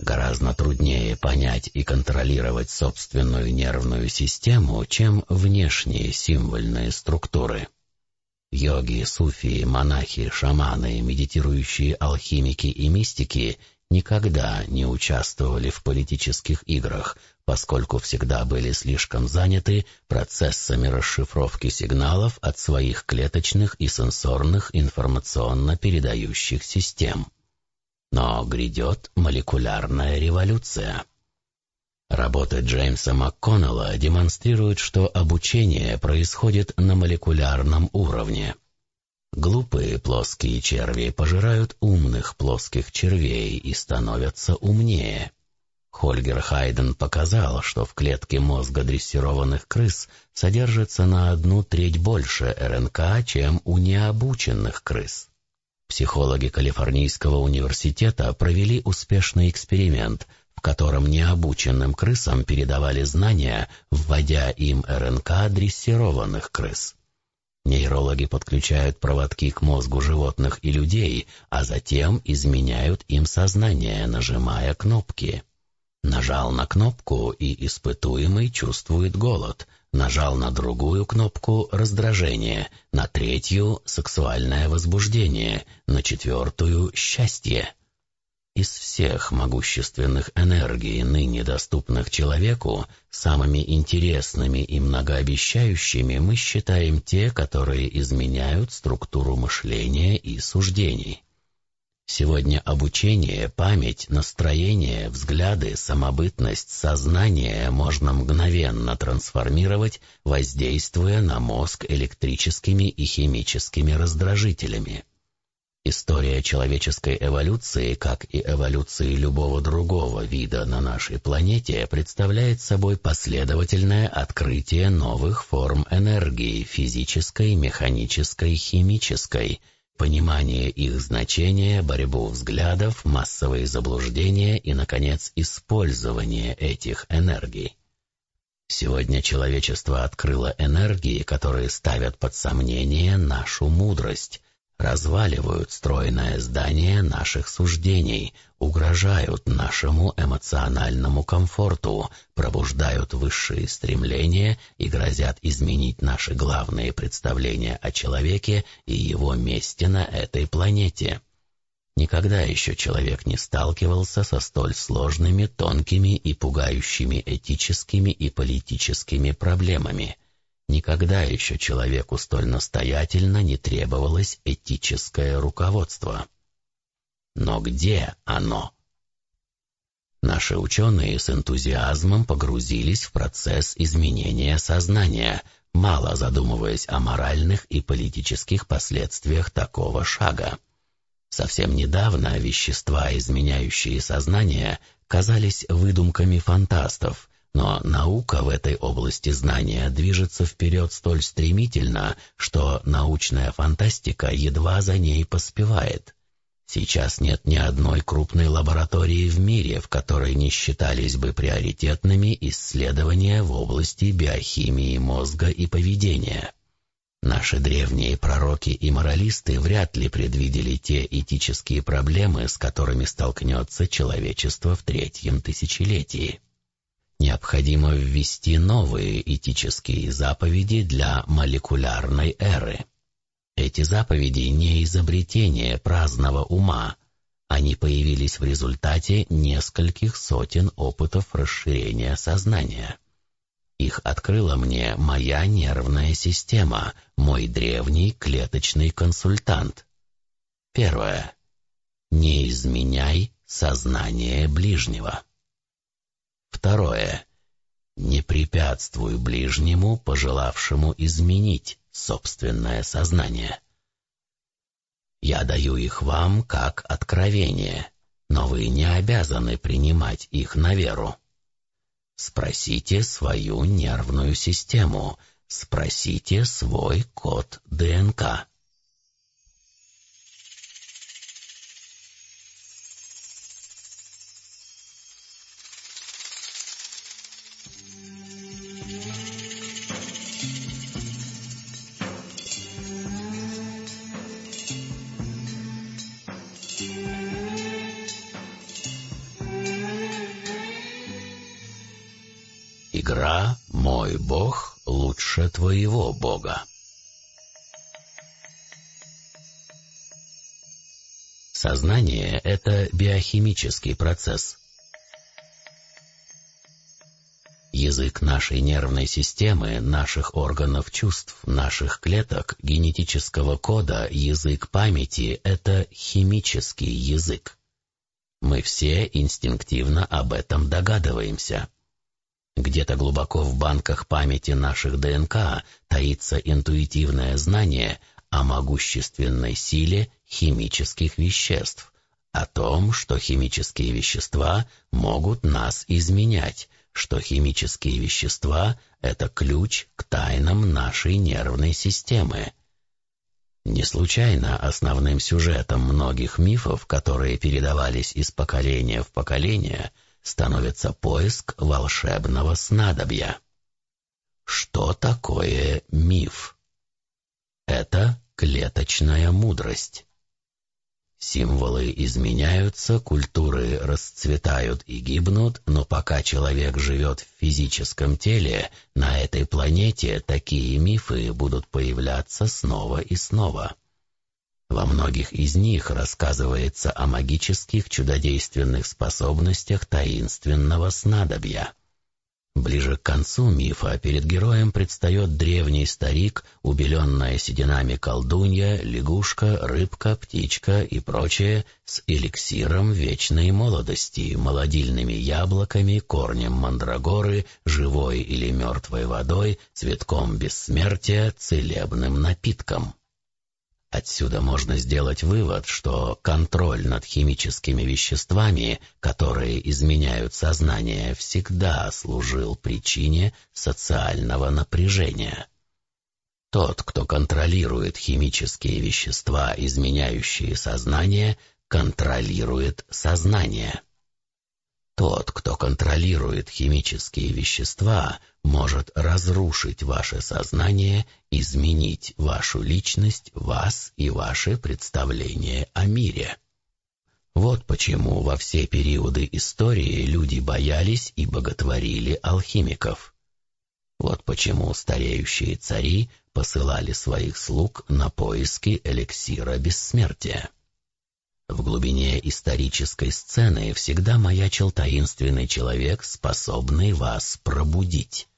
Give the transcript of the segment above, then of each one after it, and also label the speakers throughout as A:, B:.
A: Гораздо труднее понять и контролировать собственную нервную систему, чем внешние символьные структуры. Йоги, суфии, монахи, шаманы, медитирующие алхимики и мистики никогда не участвовали в политических играх, поскольку всегда были слишком заняты процессами расшифровки сигналов от своих клеточных и сенсорных информационно-передающих систем. Но грядет молекулярная революция. Работы Джеймса МакКоннелла демонстрируют, что обучение происходит на молекулярном уровне. Глупые плоские черви пожирают умных плоских червей и становятся умнее. Хольгер Хайден показал, что в клетке мозга дрессированных крыс содержится на одну треть больше РНК, чем у необученных крыс. Психологи Калифорнийского университета провели успешный эксперимент, в котором необученным крысам передавали знания, вводя им РНК дрессированных крыс. Нейрологи подключают проводки к мозгу животных и людей, а затем изменяют им сознание, нажимая кнопки. Нажал на кнопку, и испытуемый чувствует голод. Нажал на другую кнопку — раздражение, на третью — сексуальное возбуждение, на четвертую — счастье. Из всех могущественных энергий, ныне доступных человеку, самыми интересными и многообещающими мы считаем те, которые изменяют структуру мышления и суждений. Сегодня обучение, память, настроение, взгляды, самобытность, сознание можно мгновенно трансформировать, воздействуя на мозг электрическими и химическими раздражителями. История человеческой эволюции, как и эволюции любого другого вида на нашей планете, представляет собой последовательное открытие новых форм энергии – физической, механической, химической, понимание их значения, борьбу взглядов, массовые заблуждения и, наконец, использование этих энергий. Сегодня человечество открыло энергии, которые ставят под сомнение нашу мудрость, разваливают стройное здание наших суждений, угрожают нашему эмоциональному комфорту, пробуждают высшие стремления и грозят изменить наши главные представления о человеке и его месте на этой планете. Никогда еще человек не сталкивался со столь сложными, тонкими и пугающими этическими и политическими проблемами – Никогда еще человеку столь настоятельно не требовалось этическое руководство. Но где оно? Наши ученые с энтузиазмом погрузились в процесс изменения сознания, мало задумываясь о моральных и политических последствиях такого шага. Совсем недавно вещества, изменяющие сознание, казались выдумками фантастов, но наука в этой области знания движется вперед столь стремительно, что научная фантастика едва за ней поспевает. Сейчас нет ни одной крупной лаборатории в мире, в которой не считались бы приоритетными исследования в области биохимии мозга и поведения. Наши древние пророки и моралисты вряд ли предвидели те этические проблемы, с которыми столкнется человечество в третьем тысячелетии необходимо ввести новые этические заповеди для молекулярной эры. Эти заповеди не изобретение праздного ума. Они появились в результате нескольких сотен опытов расширения сознания. Их открыла мне моя нервная система, мой древний клеточный консультант. Первое. Не изменяй сознание ближнего. Второе. Не препятствуй ближнему, пожелавшему изменить собственное сознание. Я даю их вам как откровение, но вы не обязаны принимать их на веру. Спросите свою нервную систему, спросите свой код ДНК. «Мой Бог лучше твоего Бога». Сознание — это биохимический процесс. Язык нашей нервной системы, наших органов чувств, наших клеток, генетического кода, язык памяти — это химический язык. Мы все инстинктивно об этом догадываемся. Где-то глубоко в банках памяти наших ДНК таится интуитивное знание о могущественной силе химических веществ, о том, что химические вещества могут нас изменять, что химические вещества — это ключ к тайнам нашей нервной системы. Не случайно основным сюжетом многих мифов, которые передавались из поколения в поколение — становится поиск волшебного снадобья. Что такое миф? Это клеточная мудрость. Символы изменяются, культуры расцветают и гибнут, но пока человек живет в физическом теле, на этой планете такие мифы будут появляться снова и снова. Во многих из них рассказывается о магических чудодейственных способностях таинственного снадобья. Ближе к концу мифа перед героем предстает древний старик, убеленная сединами колдунья, лягушка, рыбка, птичка и прочее с эликсиром вечной молодости, молодильными яблоками, корнем мандрагоры, живой или мертвой водой, цветком бессмертия, целебным напитком. Отсюда можно сделать вывод, что контроль над химическими веществами, которые изменяют сознание, всегда служил причине социального напряжения. Тот, кто контролирует химические вещества, изменяющие сознание, контролирует сознание. Тот, кто контролирует химические вещества, может разрушить ваше сознание, изменить вашу личность, вас и ваше представление о мире. Вот почему во все периоды истории люди боялись и боготворили алхимиков. Вот почему стареющие цари посылали своих слуг на поиски эликсира бессмертия. В глубине исторической сцены всегда маячил таинственный человек, способный вас пробудить.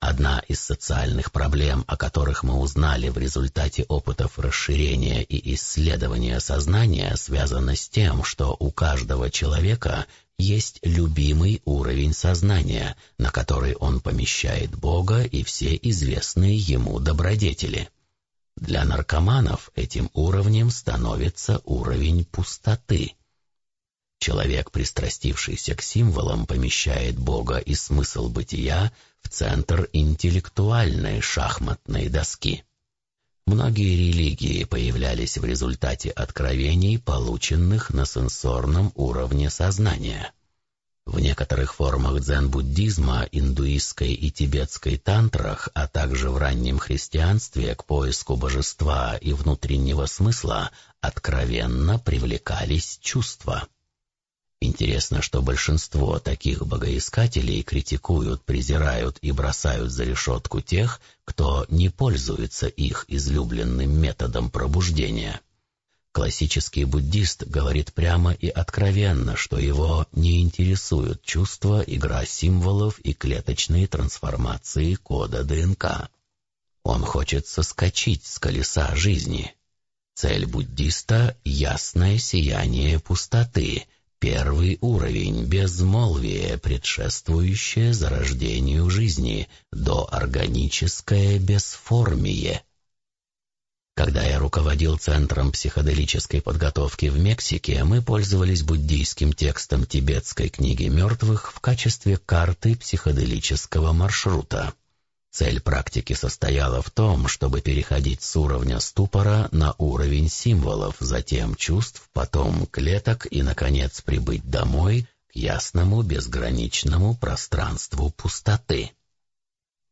A: Одна из социальных проблем, о которых мы узнали в результате опытов расширения и исследования сознания, связана с тем, что у каждого человека есть любимый уровень сознания, на который он помещает Бога и все известные ему добродетели. Для наркоманов этим уровнем становится уровень пустоты. Человек, пристрастившийся к символам, помещает Бога и смысл бытия в центр интеллектуальной шахматной доски. Многие религии появлялись в результате откровений, полученных на сенсорном уровне сознания. В некоторых формах дзен-буддизма, индуистской и тибетской тантрах, а также в раннем христианстве к поиску божества и внутреннего смысла откровенно привлекались чувства. Интересно, что большинство таких богоискателей критикуют, презирают и бросают за решетку тех, кто не пользуется их излюбленным методом пробуждения. Классический буддист говорит прямо и откровенно, что его не интересуют чувства, игра символов и клеточные трансформации кода ДНК. Он хочет соскочить с колеса жизни. Цель буддиста — ясное сияние пустоты, первый уровень безмолвия, предшествующее зарождению жизни, до органическое бесформие. Когда я руководил Центром психоделической подготовки в Мексике, мы пользовались буддийским текстом тибетской книги мертвых в качестве карты психоделического маршрута. Цель практики состояла в том, чтобы переходить с уровня ступора на уровень символов, затем чувств, потом клеток и, наконец, прибыть домой к ясному безграничному пространству пустоты.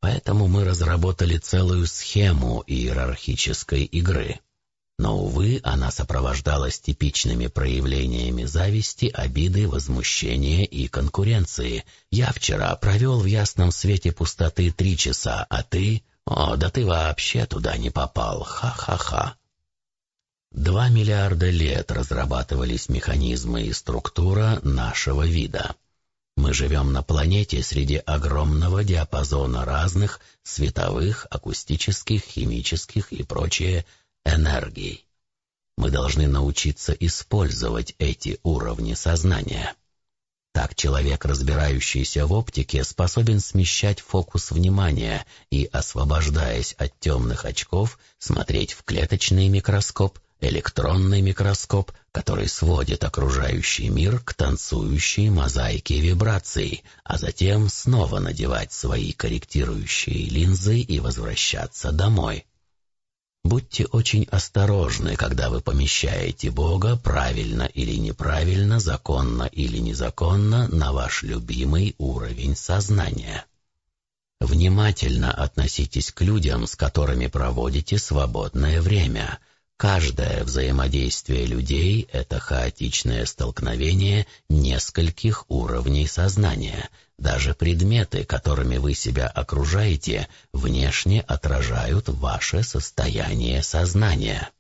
A: Поэтому мы разработали целую схему иерархической игры. но, увы, она сопровождалась типичными проявлениями зависти, обиды, возмущения и конкуренции. «Я вчера провел в ясном свете пустоты три часа, а ты...» «О, да ты вообще туда не попал, ха-ха-ха!» Два миллиарда лет разрабатывались механизмы и структура нашего вида. Мы живем на планете среди огромного диапазона разных световых, акустических, химических и прочее энергий. Мы должны научиться использовать эти уровни сознания. Так человек, разбирающийся в оптике, способен смещать фокус внимания и, освобождаясь от темных очков, смотреть в клеточный микроскоп, электронный микроскоп, который сводит окружающий мир к танцующей мозаике вибраций, а затем снова надевать свои корректирующие линзы и возвращаться домой. Будьте очень осторожны, когда вы помещаете Бога правильно или неправильно, законно или незаконно на ваш любимый уровень сознания. Внимательно относитесь к людям, с которыми проводите свободное время. Каждое взаимодействие людей — это хаотичное столкновение нескольких уровней сознания — даже предметы, которыми вы себя окружаете, внешне отражают ваше состояние сознания.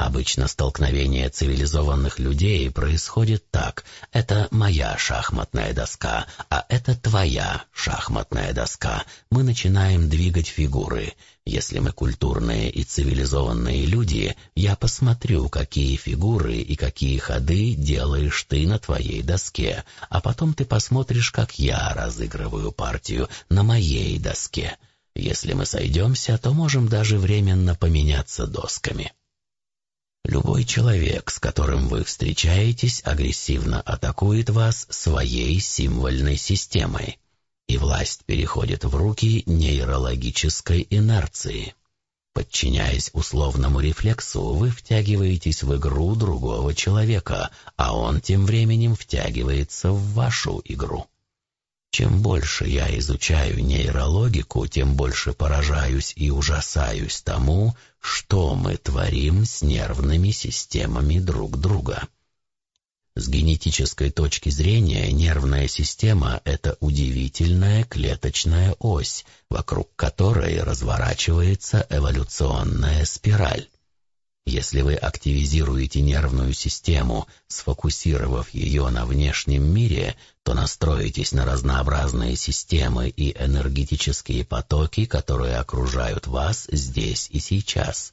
A: Обычно столкновение цивилизованных людей происходит так. Это моя шахматная доска, а это твоя шахматная доска. Мы начинаем двигать фигуры. Если мы культурные и цивилизованные люди, я посмотрю, какие фигуры и какие ходы делаешь ты на твоей доске, а потом ты посмотришь, как я разыгрываю партию на моей доске. Если мы сойдемся, то можем даже временно поменяться досками. Любой человек, с которым вы встречаетесь, агрессивно атакует вас своей символьной системой, и власть переходит в руки нейрологической инерции. Подчиняясь условному рефлексу, вы втягиваетесь в игру другого человека, а он тем временем втягивается в вашу игру. Чем больше я изучаю нейрологику, тем больше поражаюсь и ужасаюсь тому, что мы творим с нервными системами друг друга. С генетической точки зрения нервная система — это удивительная клеточная ось, вокруг которой разворачивается эволюционная спираль. Если вы активизируете нервную систему, сфокусировав ее на внешнем мире, то настроитесь на разнообразные системы и энергетические потоки, которые окружают вас здесь и сейчас.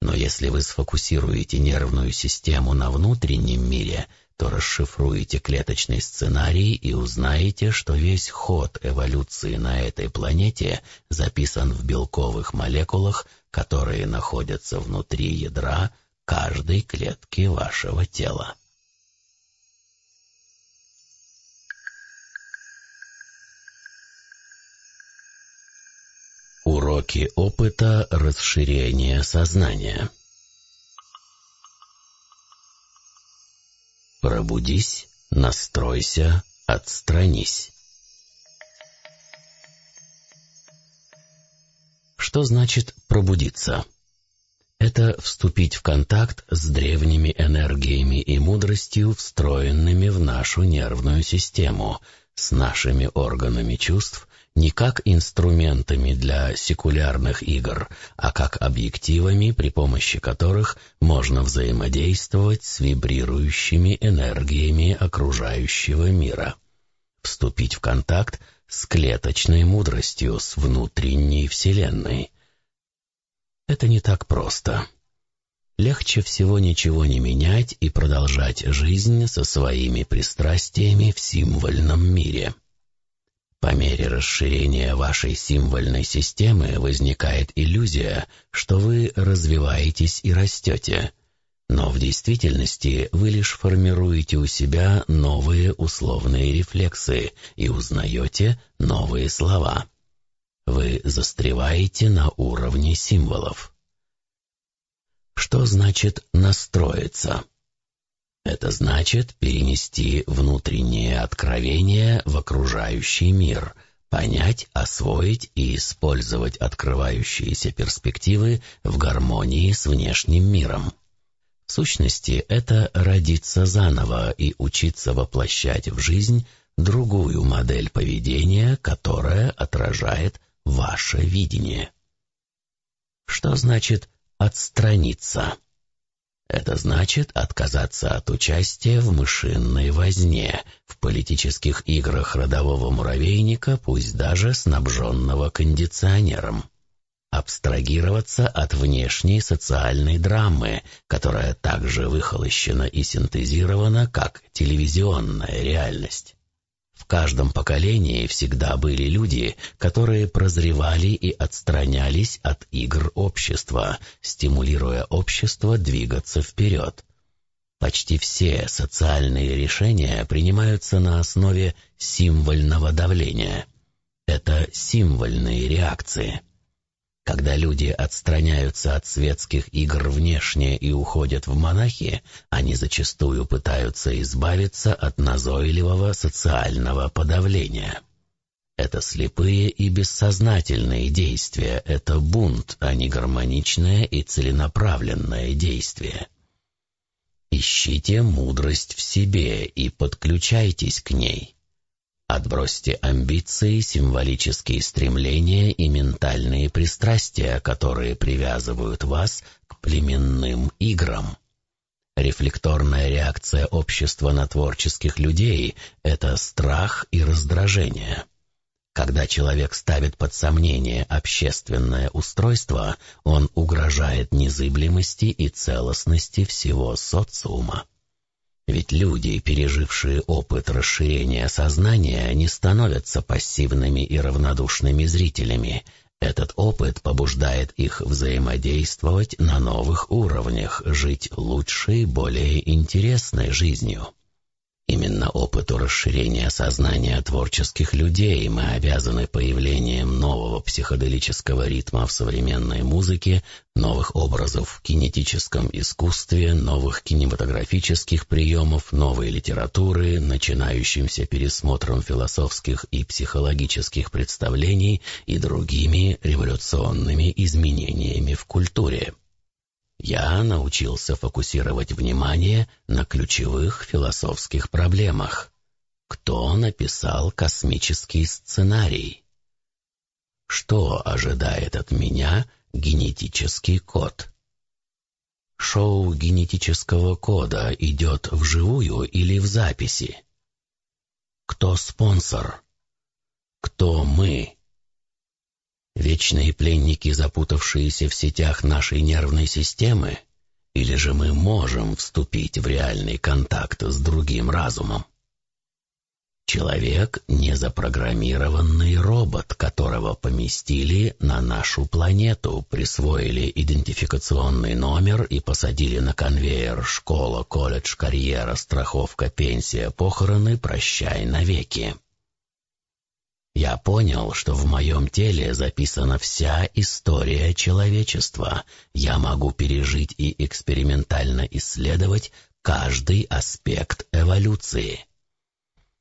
A: Но если вы сфокусируете нервную систему на внутреннем мире, то расшифруете клеточный сценарий и узнаете, что весь ход эволюции на этой планете записан в белковых молекулах, которые находятся внутри ядра каждой клетки вашего тела. Уроки опыта расширения сознания Пробудись, настройся, отстранись. Что значит пробудиться? Это вступить в контакт с древними энергиями и мудростью, встроенными в нашу нервную систему, с нашими органами чувств не как инструментами для секулярных игр, а как объективами, при помощи которых можно взаимодействовать с вибрирующими энергиями окружающего мира. Вступить в контакт с клеточной мудростью, с внутренней Вселенной. Это не так просто. Легче всего ничего не менять и продолжать жизнь со своими пристрастиями в символьном мире. По мере расширения вашей символьной системы возникает иллюзия, что вы развиваетесь и растете. Но в действительности вы лишь формируете у себя новые условные рефлексы и узнаете новые слова. Вы застреваете на уровне символов. Что значит «настроиться»? Это значит перенести внутреннее откровение в окружающий мир, понять, освоить и использовать открывающиеся перспективы в гармонии с внешним миром. В сущности, это родиться заново и учиться воплощать в жизнь другую модель поведения, которая отражает ваше видение. Что значит «отстраниться»? Это значит отказаться от участия в мышинной возне, в политических играх родового муравейника, пусть даже снабженного кондиционером. Абстрагироваться от внешней социальной драмы, которая также выхолощена и синтезирована, как телевизионная реальность. В каждом поколении всегда были люди, которые прозревали и отстранялись от игр общества, стимулируя общество двигаться вперед. Почти все социальные решения принимаются на основе символьного давления. Это символьные реакции. Когда люди отстраняются от светских игр внешне и уходят в монахи, они зачастую пытаются избавиться от назойливого социального подавления. Это слепые и бессознательные действия, это бунт, а не гармоничное и целенаправленное действие. Ищите мудрость в себе и подключайтесь к ней. Отбросьте амбиции, символические стремления и ментальные пристрастия, которые привязывают вас к племенным играм. Рефлекторная реакция общества на творческих людей — это страх и раздражение. Когда человек ставит под сомнение общественное устройство, он угрожает незыблемости и целостности всего социума. Ведь люди, пережившие опыт расширения сознания, не становятся пассивными и равнодушными зрителями. Этот опыт побуждает их взаимодействовать на новых уровнях, жить лучшей, более интересной жизнью. Именно опыту расширения сознания творческих людей мы обязаны появлением нового психоделического ритма в современной музыке, новых образов в кинетическом искусстве, новых кинематографических приемов, новой литературы, начинающимся пересмотром философских и психологических представлений и другими революционными изменениями в культуре. Я научился фокусировать внимание на ключевых философских проблемах. Кто написал космический сценарий? Что ожидает от меня генетический код? Шоу генетического кода идет вживую или в записи? Кто спонсор? Кто мы? Вечные пленники, запутавшиеся в сетях нашей нервной системы? Или же мы можем вступить в реальный контакт с другим разумом? Человек — незапрограммированный робот, которого поместили на нашу планету, присвоили идентификационный номер и посадили на конвейер школа, колледж, карьера, страховка, пенсия, похороны, прощай навеки. Я понял, что в моем теле записана вся история человечества. Я могу пережить и экспериментально исследовать каждый аспект эволюции.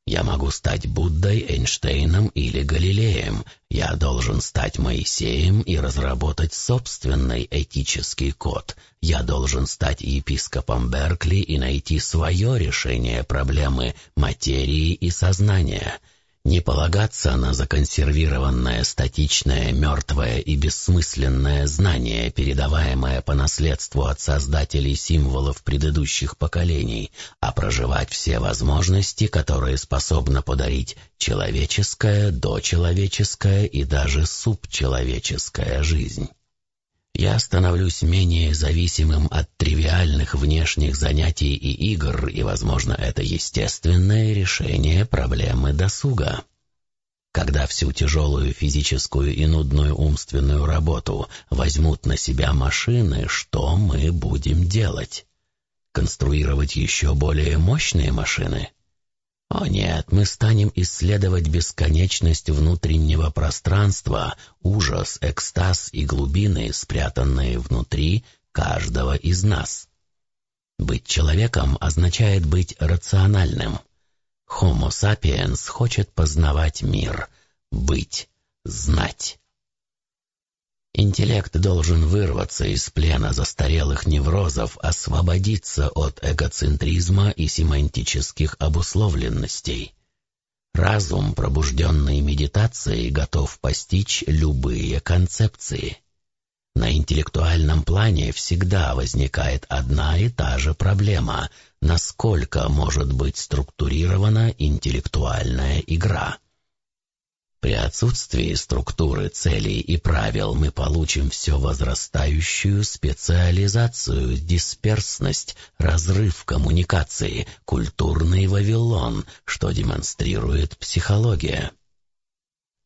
A: Я могу стать Буддой, Эйнштейном или Галилеем. Я должен стать Моисеем и разработать собственный этический код. Я должен стать епископом Беркли и найти свое решение проблемы материи и сознания — не полагаться на законсервированное, статичное, мертвое и бессмысленное знание, передаваемое по наследству от создателей символов предыдущих поколений, а проживать все возможности, которые способна подарить человеческая, дочеловеческая и даже субчеловеческая жизнь я становлюсь менее зависимым от тривиальных внешних занятий и игр, и, возможно, это естественное решение проблемы досуга. Когда всю тяжелую физическую и нудную умственную работу возьмут на себя машины, что мы будем делать? Конструировать еще более мощные машины? О нет, мы станем исследовать бесконечность внутреннего пространства, ужас, экстаз и глубины, спрятанные внутри каждого из нас. Быть человеком означает быть рациональным. Homo sapiens хочет познавать мир. быть, знать. Интеллект должен вырваться из плена застарелых неврозов, освободиться от эгоцентризма и семантических обусловленностей. Разум, пробужденный медитацией, готов постичь любые концепции. На интеллектуальном плане всегда возникает одна и та же проблема – насколько может быть структурирована интеллектуальная игра. При отсутствии структуры целей и правил мы получим все возрастающую специализацию, дисперсность, разрыв коммуникации, культурный вавилон, что демонстрирует психология.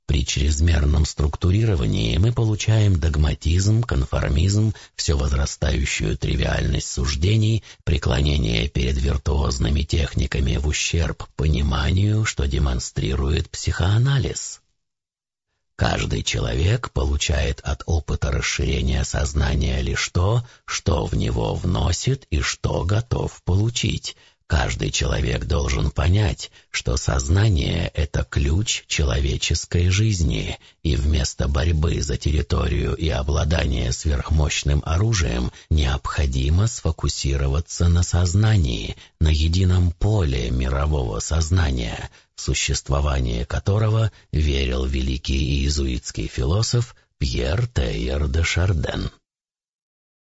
A: При чрезмерном структурировании мы получаем догматизм, конформизм, все возрастающую тривиальность суждений, преклонение перед виртуозными техниками в ущерб пониманию, что демонстрирует психоанализ. Каждый человек получает от опыта расширения сознания лишь то, что в него вносит и что готов получить. Каждый человек должен понять, что сознание — это ключ человеческой жизни, и вместо борьбы за территорию и обладания сверхмощным оружием необходимо сфокусироваться на сознании, на едином поле мирового сознания — существование которого верил великий иезуитский философ Пьер Тейер де Шарден.